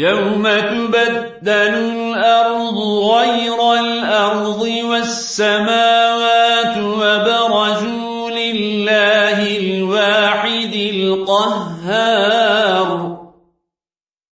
يوم تبدل الأرض غير الأرض والسماوات وبرزوا لله الواحد القهار